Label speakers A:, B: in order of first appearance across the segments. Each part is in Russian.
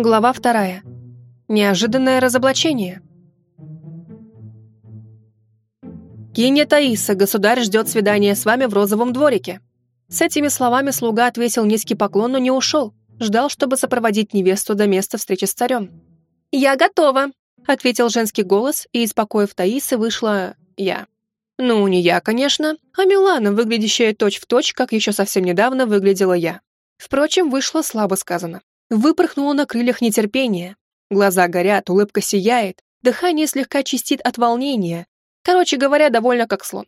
A: Глава вторая. Неожиданное разоблачение. «Кинья Таиса, государь ждет свидания с вами в розовом дворике». С этими словами слуга отвесил низкий поклон, но не ушел. Ждал, чтобы сопроводить невесту до места встречи с царем. «Я готова», — ответил женский голос, и из покоев Таисы вышла я. Ну, не я, конечно, а Милана, выглядящая точь-в-точь, точь, как еще совсем недавно выглядела я. Впрочем, вышло слабо сказано. Выпорхнула на крыльях нетерпения. Глаза горят, улыбка сияет, дыхание слегка чистит от волнения. Короче говоря, довольно как слон.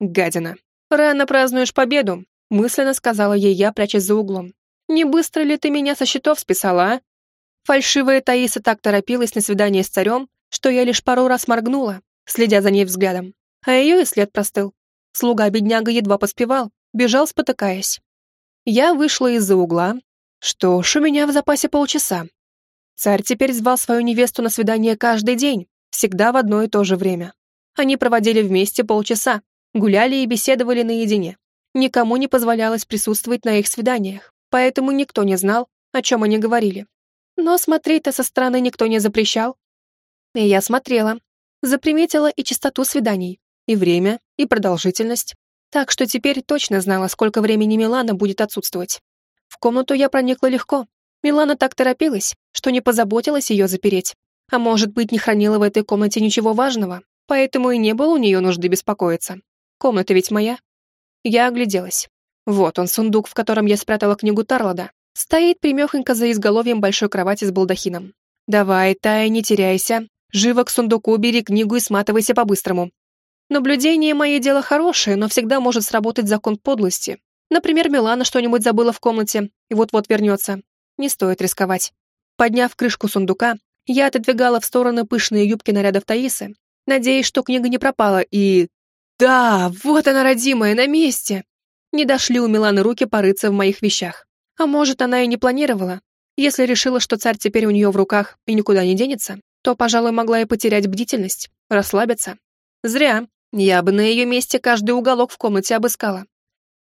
A: Гадина. Рано празднуешь победу, мысленно сказала ей я, прячась за углом. Не быстро ли ты меня со счетов списала, а? Фальшивая Таиса так торопилась на свидание с царем, что я лишь пару раз моргнула, следя за ней взглядом а ее и след простыл. Слуга-бедняга едва поспевал, бежал, спотыкаясь. Я вышла из-за угла. Что ж, у меня в запасе полчаса. Царь теперь звал свою невесту на свидание каждый день, всегда в одно и то же время. Они проводили вместе полчаса, гуляли и беседовали наедине. Никому не позволялось присутствовать на их свиданиях, поэтому никто не знал, о чем они говорили. Но смотреть-то со стороны никто не запрещал. И я смотрела, заприметила и частоту свиданий, и время, и продолжительность. Так что теперь точно знала, сколько времени Милана будет отсутствовать. В комнату я проникла легко. Милана так торопилась, что не позаботилась ее запереть. А может быть, не хранила в этой комнате ничего важного, поэтому и не было у нее нужды беспокоиться. Комната ведь моя. Я огляделась. Вот он, сундук, в котором я спрятала книгу Тарлода. Стоит примехонько за изголовьем большой кровати с балдахином. «Давай, Тая, не теряйся. Живо к сундуку бери книгу и сматывайся по-быстрому. Наблюдение мое дело хорошее, но всегда может сработать закон подлости. Например, Милана что-нибудь забыла в комнате и вот-вот вернется. Не стоит рисковать. Подняв крышку сундука, я отодвигала в стороны пышные юбки нарядов Таисы, надеясь, что книга не пропала, и... Да, вот она, родимая, на месте! Не дошли у Миланы руки порыться в моих вещах. А может, она и не планировала. Если решила, что царь теперь у нее в руках и никуда не денется, то, пожалуй, могла и потерять бдительность, расслабиться. Зря. Я бы на ее месте каждый уголок в комнате обыскала.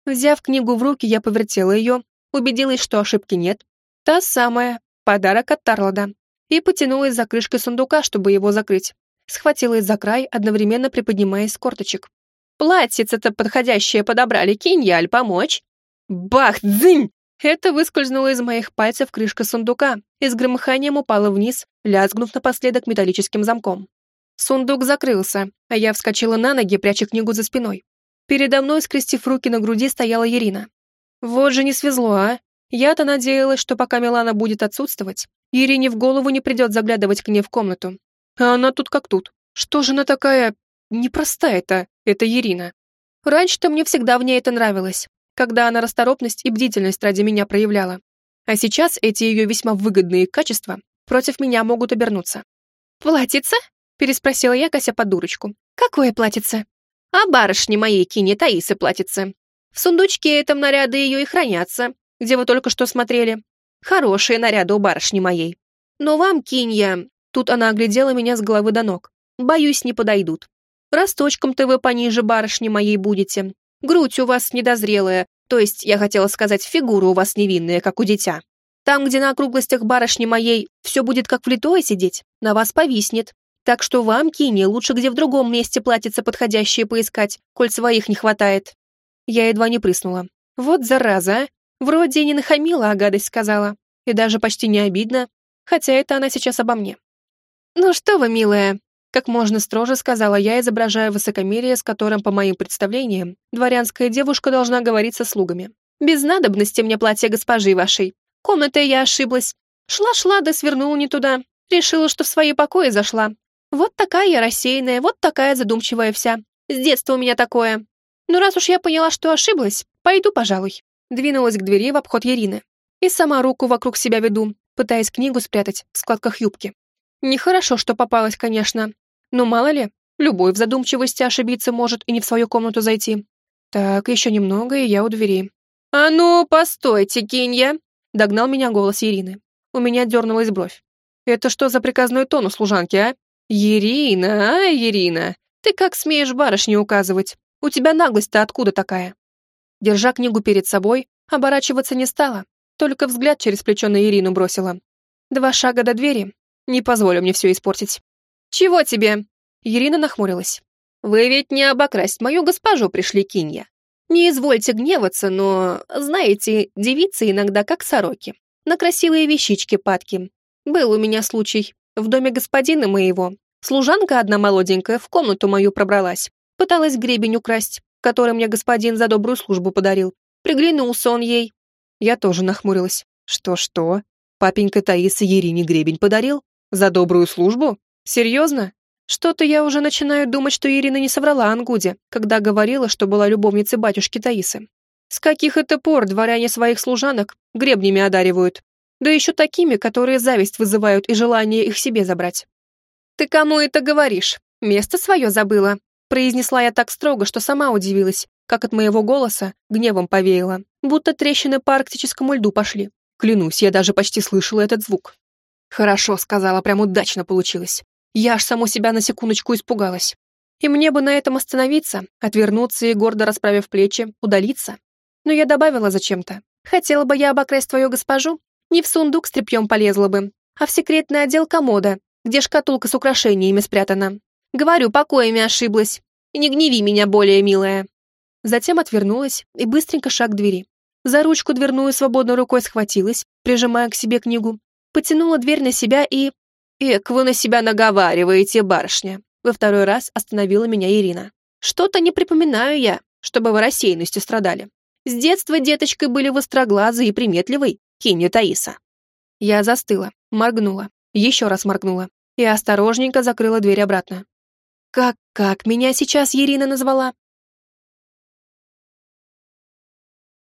A: Взяв книгу в руки, я повертела ее, убедилась, что ошибки нет. Та самая, подарок от Тарлода. И потянулась за крышкой сундука, чтобы его закрыть. Схватилась за край, одновременно приподнимаясь с корточек. «Платьице-то подходящее подобрали, кинь, помочь?» Бах! Дзынь! Это выскользнуло из моих пальцев крышка сундука и с громыханием упала вниз, лязгнув напоследок металлическим замком. Сундук закрылся, а я вскочила на ноги, пряча книгу за спиной. Передо мной, скрестив руки на груди, стояла Ирина. Вот же не свезло, а? Я-то надеялась, что пока Милана будет отсутствовать, Ирине в голову не придет заглядывать к ней в комнату. А она тут как тут. Что же она такая... непростая-то, это Ирина. Раньше-то мне всегда в ней это нравилось, когда она расторопность и бдительность ради меня проявляла. А сейчас эти ее весьма выгодные качества против меня могут обернуться. «Платьице?» переспросила я, кося под дурочку. «Какое платьице?» «А барышни моей кине Таисы платьице. В сундучке этом наряды ее и хранятся, где вы только что смотрели. Хорошие наряды у барышни моей. Но вам, кинья...» Тут она оглядела меня с головы до ног. «Боюсь, не подойдут. Росточком-то вы пониже барышни моей будете. Грудь у вас недозрелая, то есть, я хотела сказать, фигура у вас невинная, как у дитя. Там, где на округлостях барышни моей все будет как влитое сидеть, на вас повиснет. Так что вам, Кини, лучше где в другом месте платьица подходящее поискать, коль своих не хватает. Я едва не прыснула. Вот зараза, а. Вроде не нахамила, а гадость сказала. И даже почти не обидно, хотя это она сейчас обо мне. «Ну что вы, милая», — как можно строже сказала я, изображая высокомерие, с которым, по моим представлениям, дворянская девушка должна говорить со слугами. «Без надобности мне платье госпожи вашей. Комнатой я ошиблась. Шла-шла, да свернула не туда. Решила, что в свои покои зашла, вот такая я рассеянная, вот такая задумчивая вся. С детства у меня такое. Ну, раз уж я поняла, что ошиблась, пойду, пожалуй. Двинулась к двери в обход Ирины. И сама руку вокруг себя веду, пытаясь книгу спрятать в складках юбки. Нехорошо, что попалась, конечно. Но мало ли, любой в задумчивости ошибиться может и не в свою комнату зайти. Так, еще немного, и я у двери. «А ну, постойте, Кинья!» — догнал меня голос Ирины. У меня дернулась бровь. «Это что за приказной тон у служанки, а? «Ирина, а, Ирина, ты как смеешь барышне указывать? У тебя наглость-то откуда такая?» Держа книгу перед собой, оборачиваться не стала, только взгляд через плечо на Ирину бросила. Два шага до двери. Не позволю мне все испортить. «Чего тебе?» Ирина нахмурилась. «Вы ведь не обокрасть мою госпожу пришли, Кинья. Не извольте гневаться, но, знаете, девицы иногда как сороки. На красивые вещички падки. Был у меня случай. В доме господина моего. Служанка одна молоденькая в комнату мою пробралась. Пыталась гребень украсть, который мне господин за добрую службу подарил. Приглянулся он ей. Я тоже нахмурилась. Что-что? Папенька Таиса Ерине гребень подарил? За добрую службу? Серьезно? Что-то я уже начинаю думать, что Ирина не соврала Ангуде, когда говорила, что была любовницей батюшки Таисы. С каких это пор дворяне своих служанок гребнями одаривают? Да еще такими, которые зависть вызывают и желание их себе забрать. «Ты кому это говоришь? Место свое забыла?» Произнесла я так строго, что сама удивилась, как от моего голоса гневом повеяло, будто трещины по арктическому льду пошли. Клянусь, я даже почти слышала этот звук. «Хорошо», — сказала, прям удачно получилось. Я аж саму себя на секундочку испугалась. И мне бы на этом остановиться, отвернуться и, гордо расправив плечи, удалиться. Но я добавила зачем-то. Хотела бы я обокрасть твою госпожу, не в сундук с тряпьем полезла бы, а в секретный отдел комода, где шкатулка с украшениями спрятана. Говорю, покоями ошиблась. И не гневи меня более, милая. Затем отвернулась и быстренько шаг к двери. За ручку дверную свободной рукой схватилась, прижимая к себе книгу, потянула дверь на себя и... «Эк, вы на себя наговариваете, барышня!» Во второй раз остановила меня Ирина. «Что-то не припоминаю я, чтобы вы рассеянностью страдали. С детства деточкой были востроглазой и приметливой, Кинья Таиса». Я застыла, моргнула, еще раз моргнула и осторожненько закрыла дверь обратно. «Как, как меня сейчас Ирина назвала?